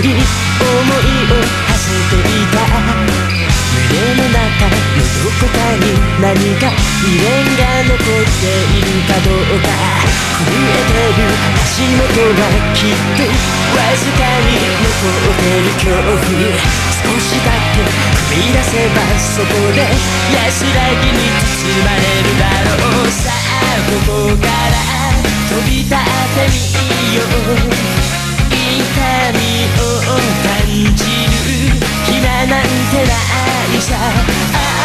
り思いを馳せていた胸の中のどこかに何か未練が残っている。かどうか震えてる。足元がきっとわずかに残ってる。恐怖少しだけ踏み出せばそこで安らぎに包まれる。だろうさあここから飛び出ない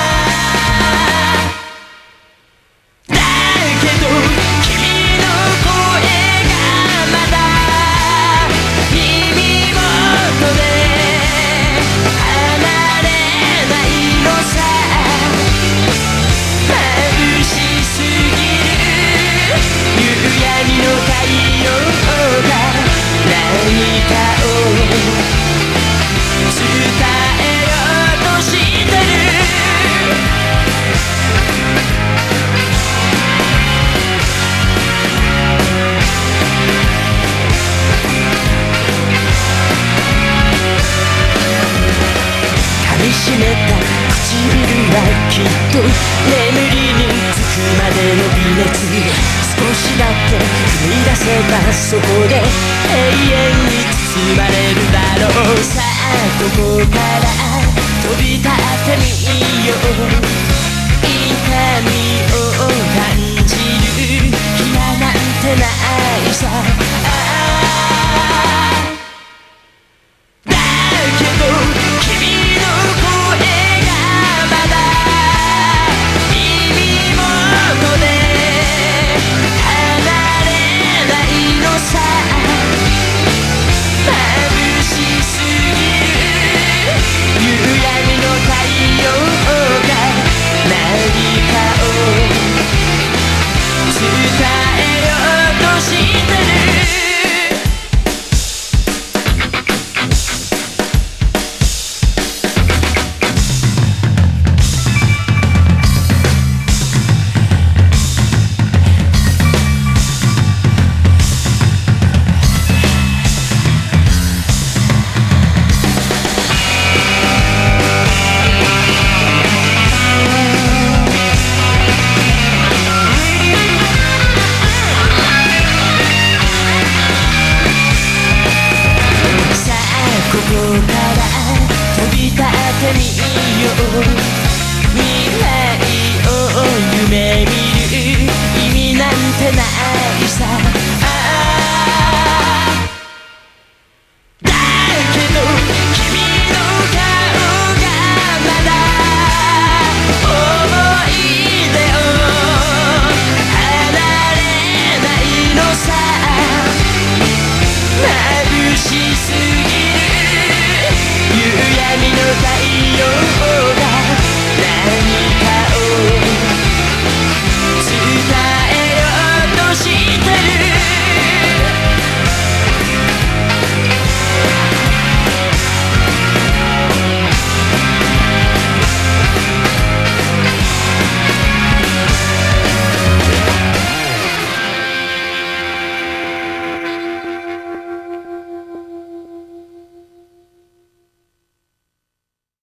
と眠りにつくまでの微熱少しだけ踏み出せばそこで永遠に包まれるだろうさあここからてみよう未来を夢見る意味なんてない